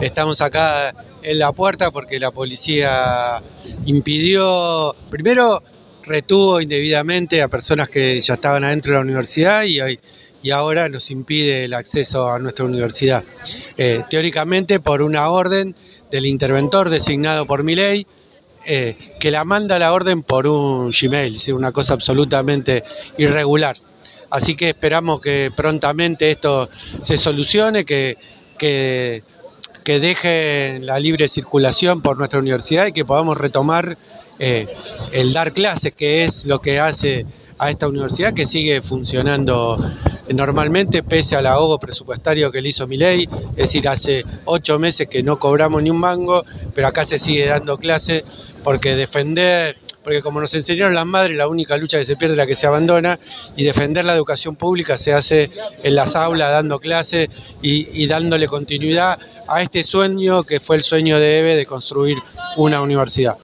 Estamos acá en la puerta porque la policía impidió, primero retuvo indebidamente a personas que ya estaban adentro de la universidad y, ahora nos impide el acceso a nuestra universidad. Eh, teóricamente por una orden del interventor designado por mi ley, eh, que la manda la orden por un Gmail, una cosa absolutamente irregular. Así que esperamos que prontamente esto se solucione, que que dejen la libre circulación por nuestra universidad y que podamos retomar eh, el dar clases, que es lo que hace a esta universidad que sigue funcionando normalmente pese al ahogo presupuestario que le hizo mi ley, es decir, hace ocho meses que no cobramos ni un mango, pero acá se sigue dando clase porque defender porque como nos enseñaron las madres, la única lucha que se pierde es la que se abandona, y defender la educación pública se hace en las aulas, dando clases y, dándole continuidad a este sueño que fue el sueño de EVE de construir una universidad.